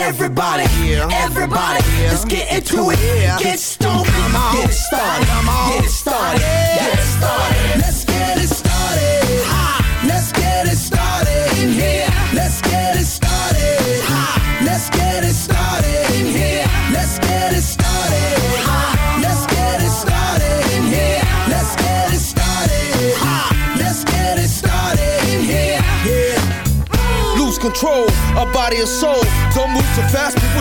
Everybody, everybody, let's get into it. Get stoked, get it started, get it started, get it started. Let's get it started. Ha! Let's get it started in here. Let's get it started. Ha! Let's get it started in here. Let's get it started. Ha! Let's get it started in here. Let's get it started. Ha! Let's get it started in here. Yeah. lose control of body and soul.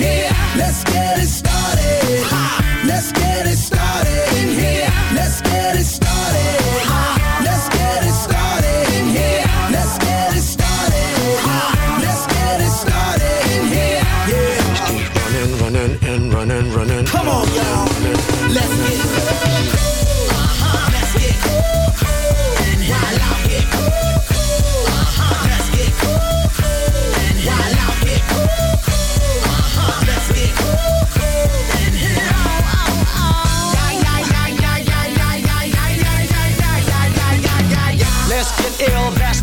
In.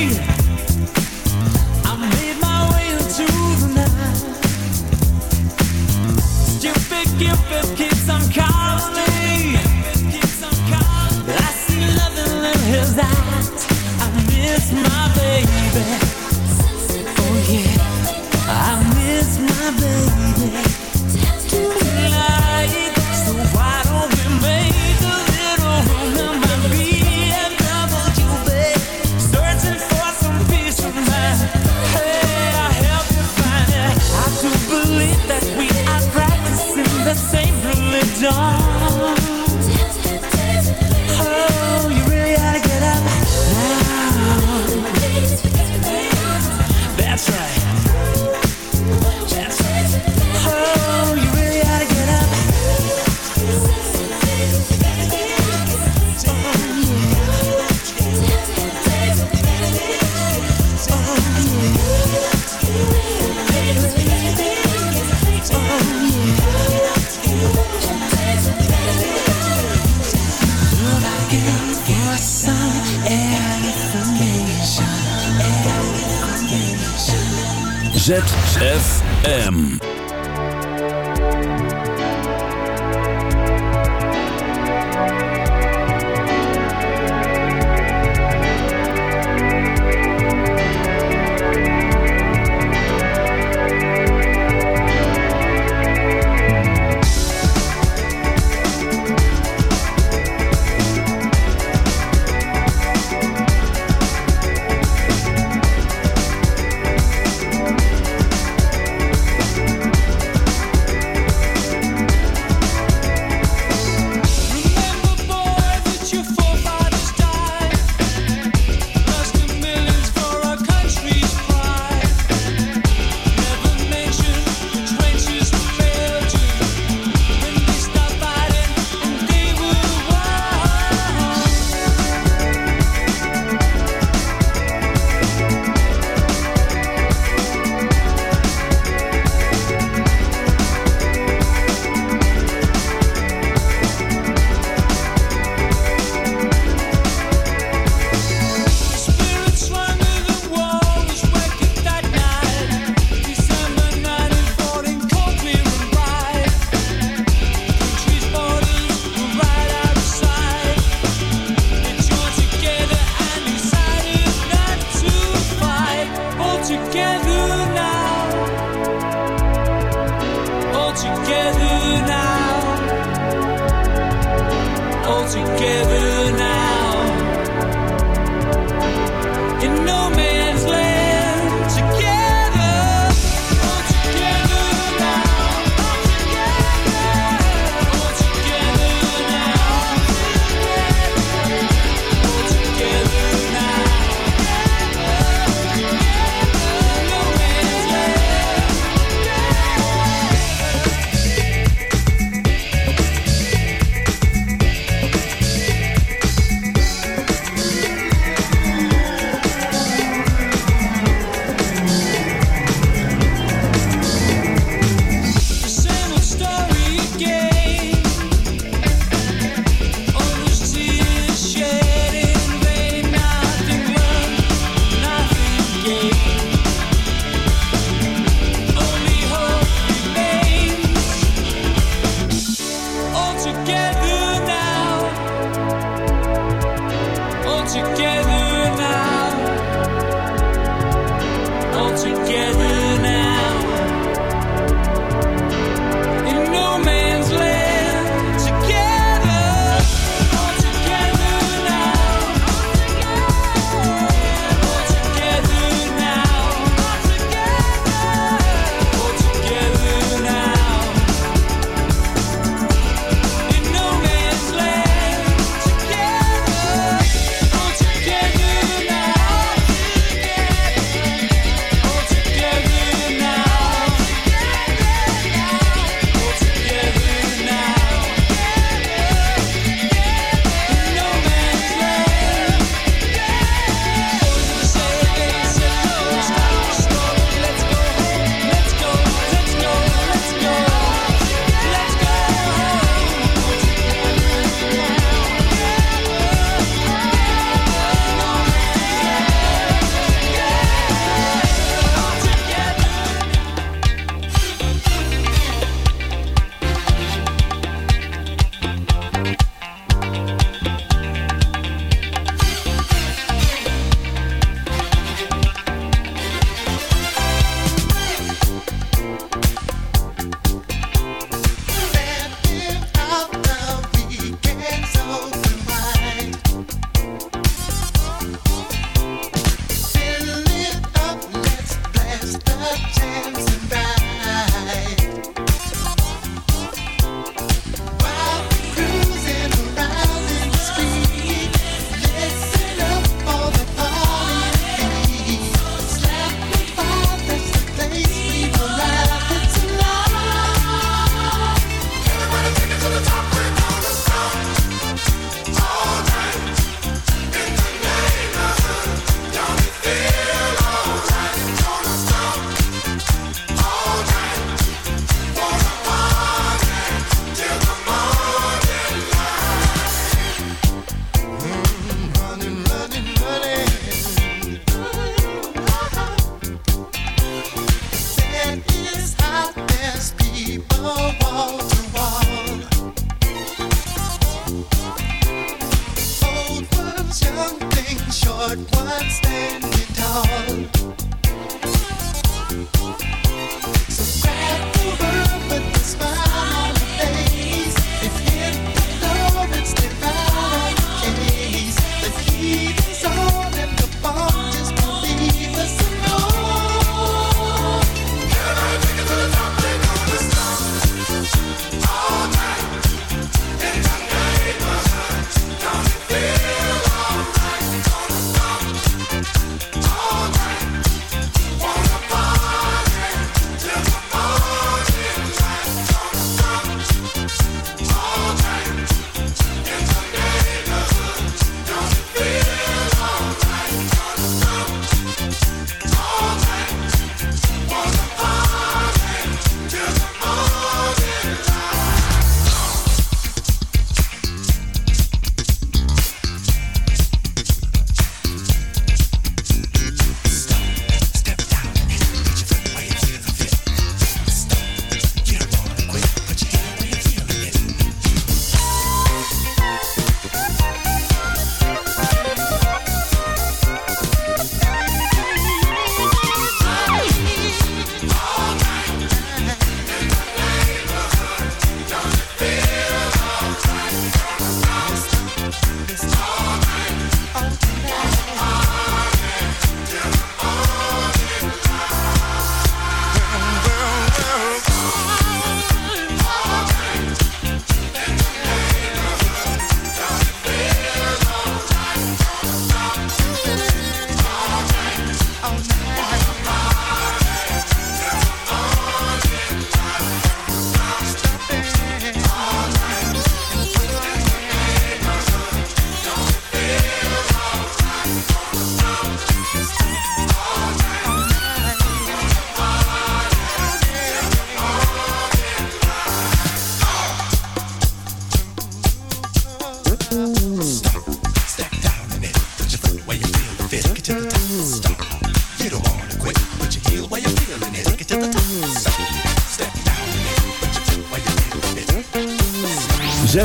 ZFM.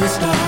the stars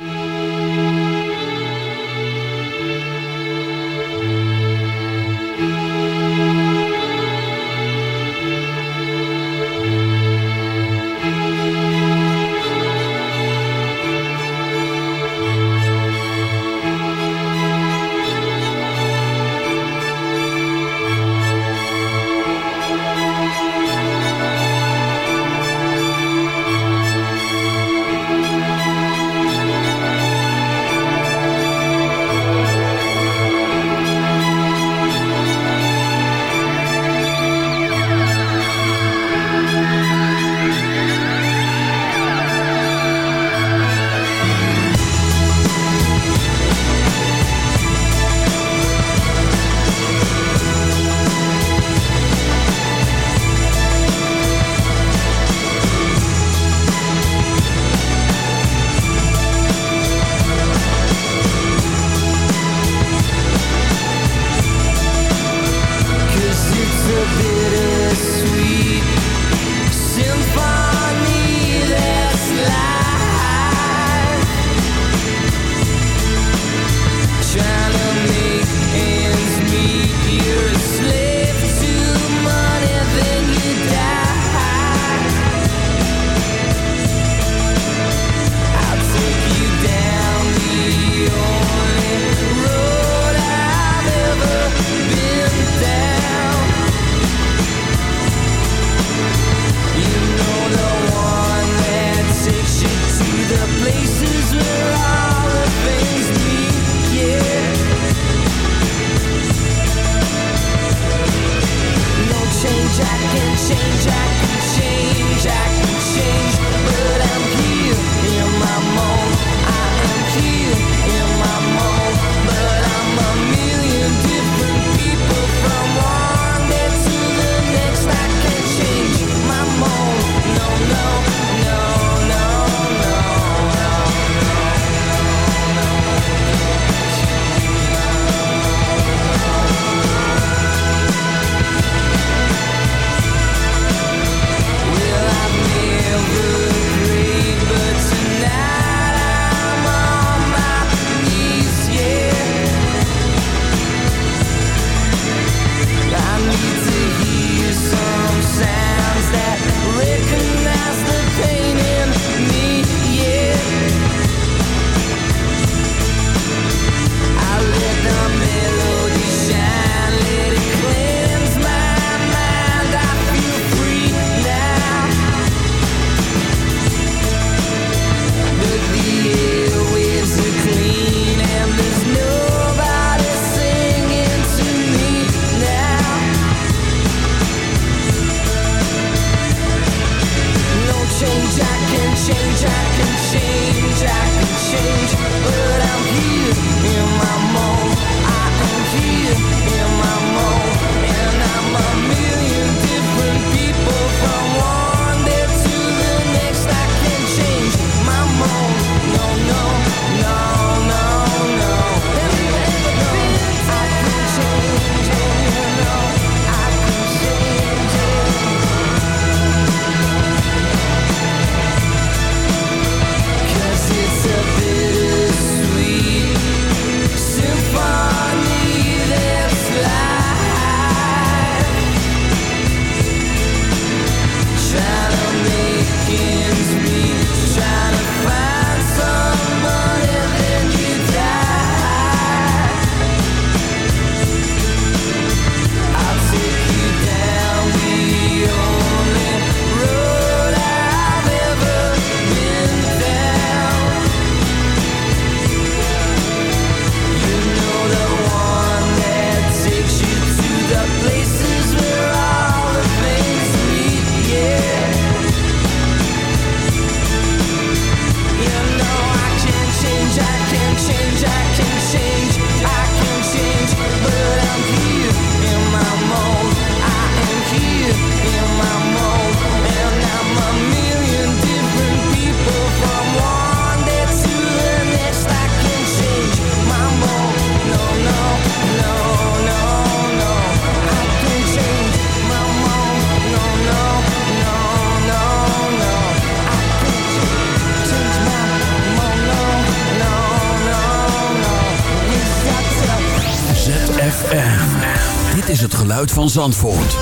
van Zandvoort.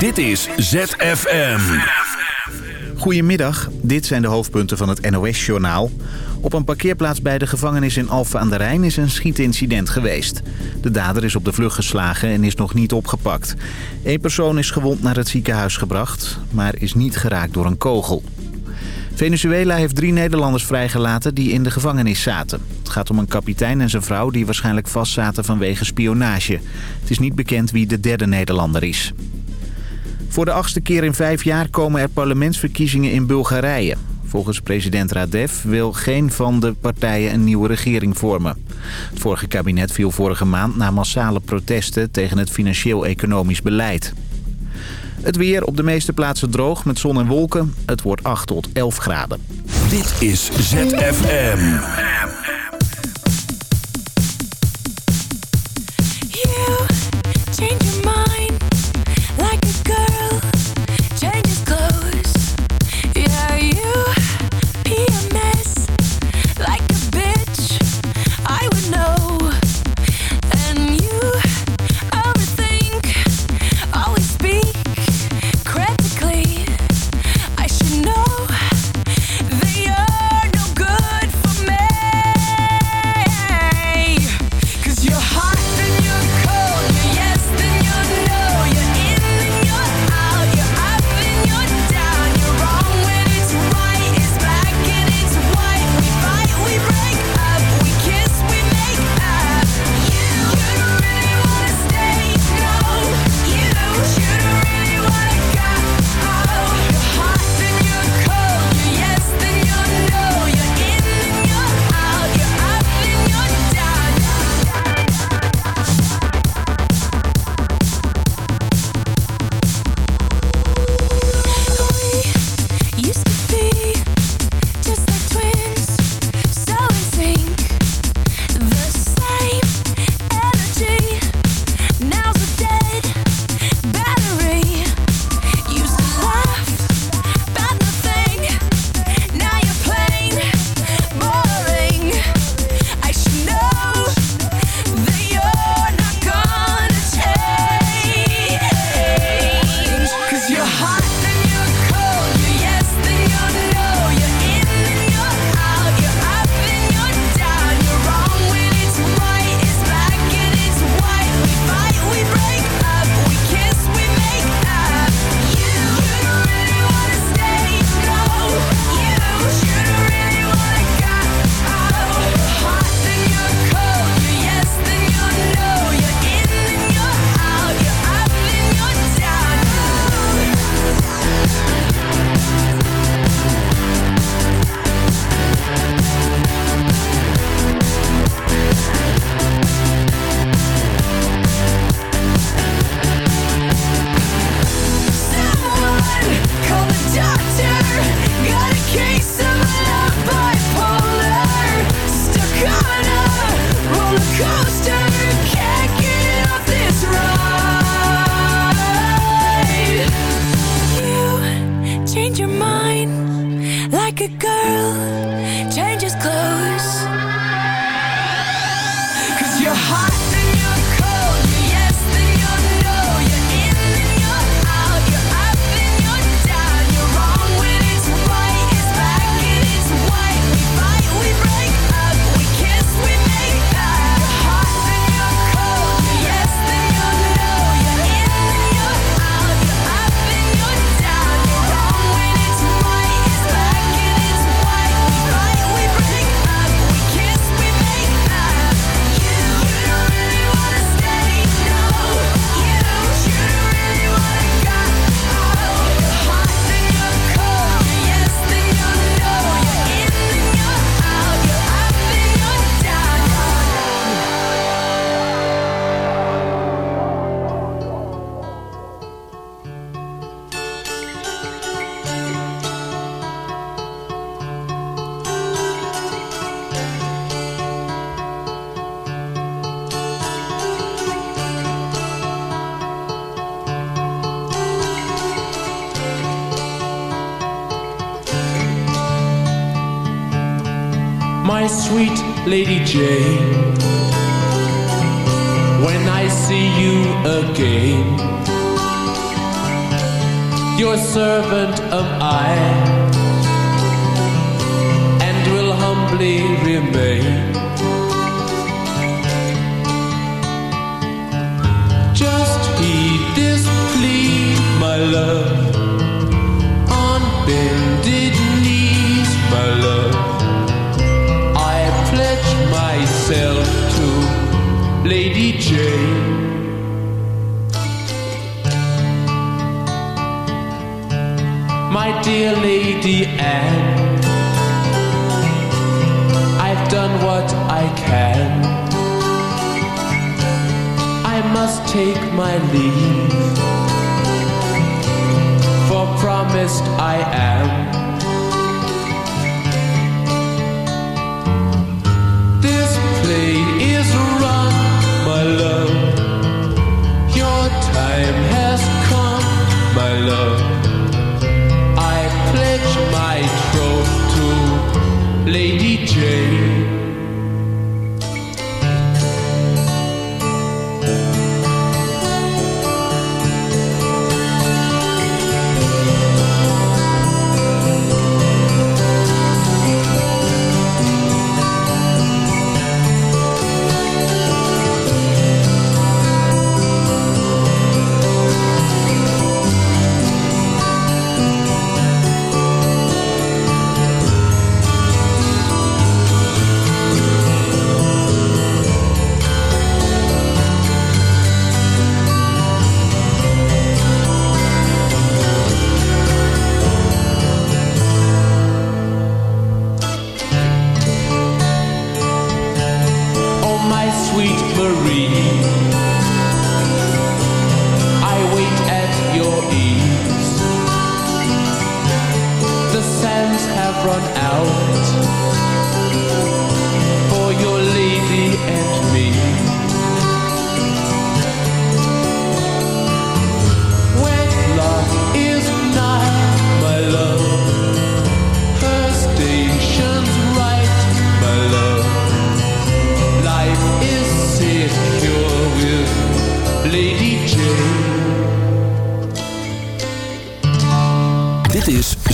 Dit is ZFM. Goedemiddag, dit zijn de hoofdpunten van het NOS-journaal. Op een parkeerplaats bij de gevangenis in Alphen aan de Rijn is een schietincident geweest. De dader is op de vlucht geslagen en is nog niet opgepakt. Eén persoon is gewond naar het ziekenhuis gebracht, maar is niet geraakt door een kogel. Venezuela heeft drie Nederlanders vrijgelaten die in de gevangenis zaten. Het gaat om een kapitein en zijn vrouw die waarschijnlijk vastzaten vanwege spionage. Het is niet bekend wie de derde Nederlander is. Voor de achtste keer in vijf jaar komen er parlementsverkiezingen in Bulgarije. Volgens president Radev wil geen van de partijen een nieuwe regering vormen. Het vorige kabinet viel vorige maand na massale protesten tegen het financieel-economisch beleid. Het weer op de meeste plaatsen droog met zon en wolken. Het wordt 8 tot 11 graden. Dit is ZFM.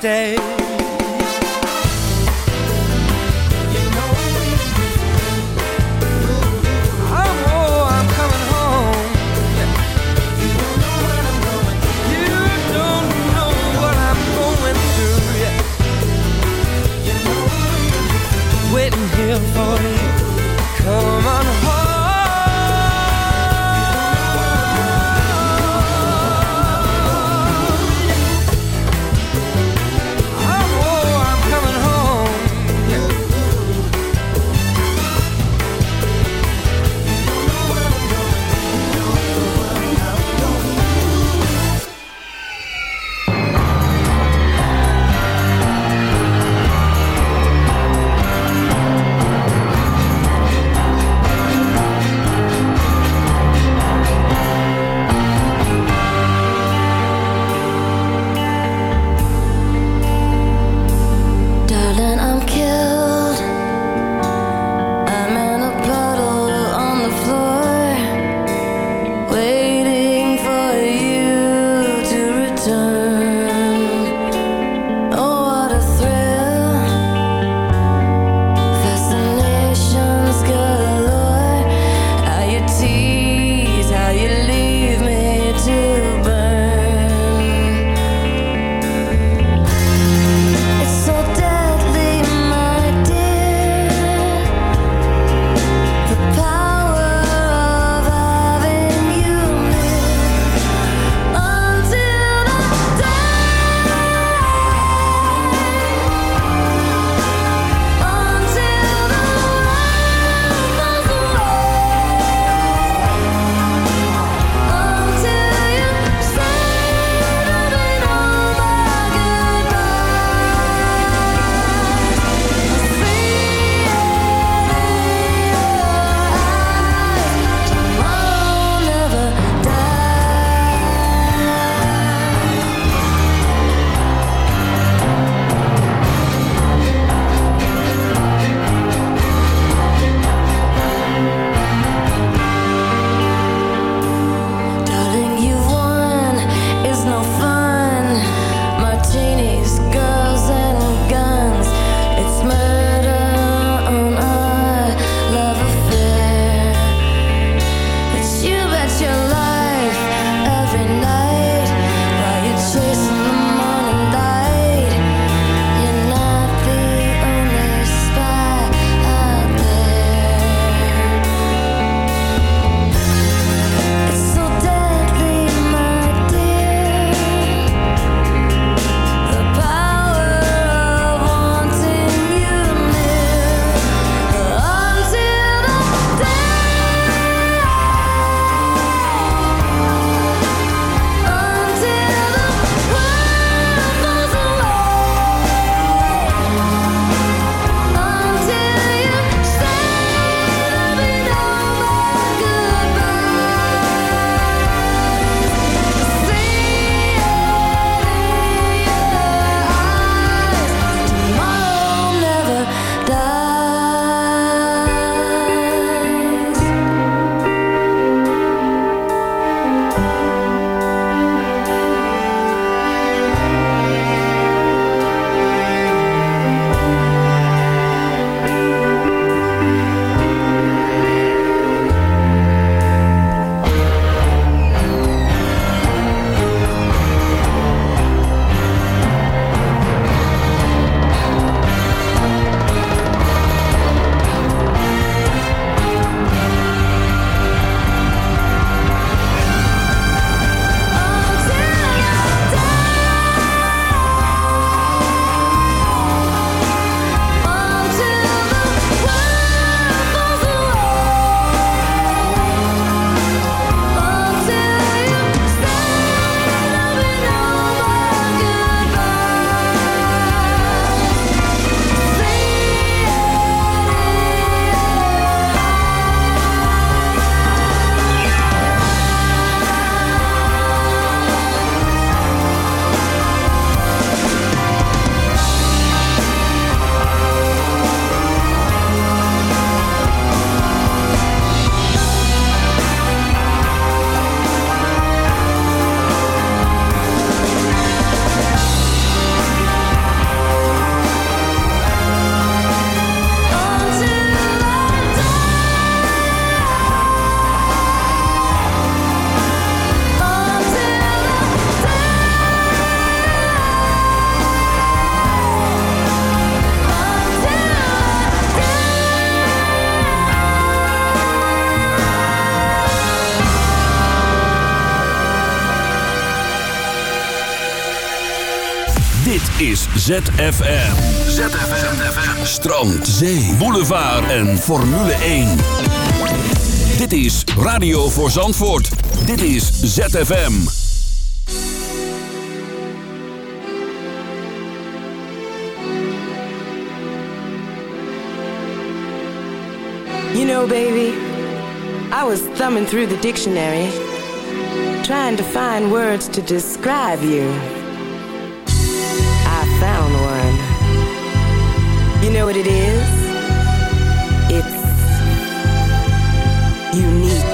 stay. is ZFM. ZFM. ZFM. Strand, zee, boulevard en Formule 1. Dit is Radio voor Zandvoort. Dit is ZFM. You know, baby, I was thumbing through the dictionary... trying to find words to describe you... You know what it is? It's unique.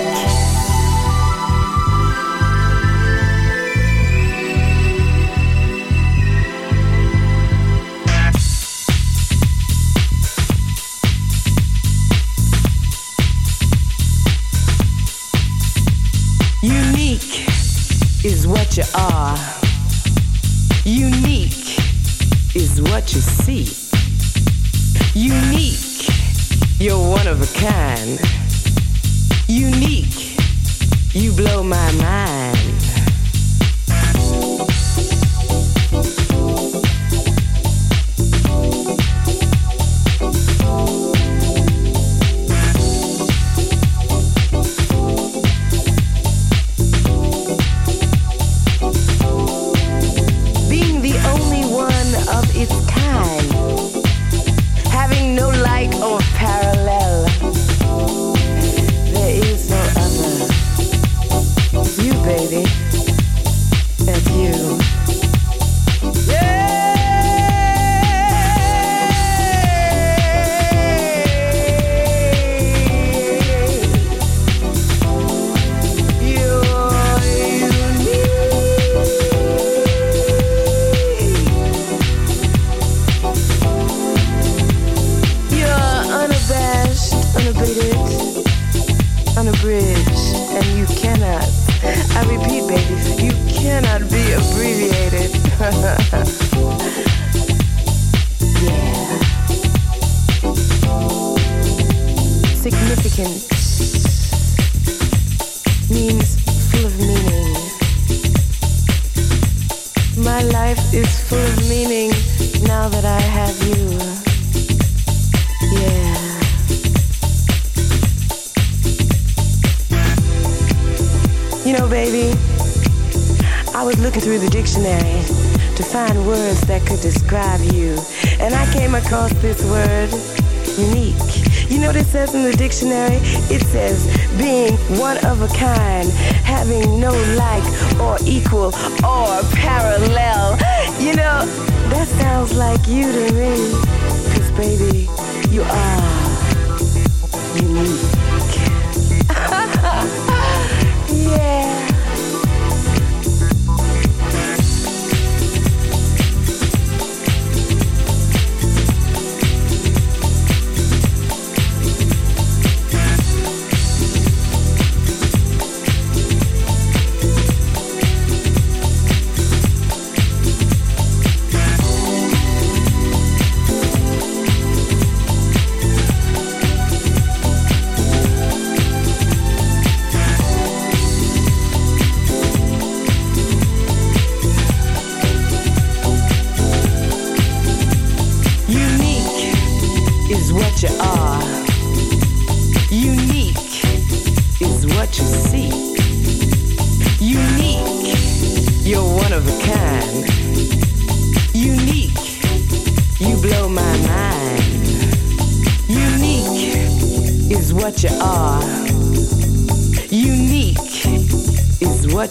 Unique is what you are. Unique is what you see. can.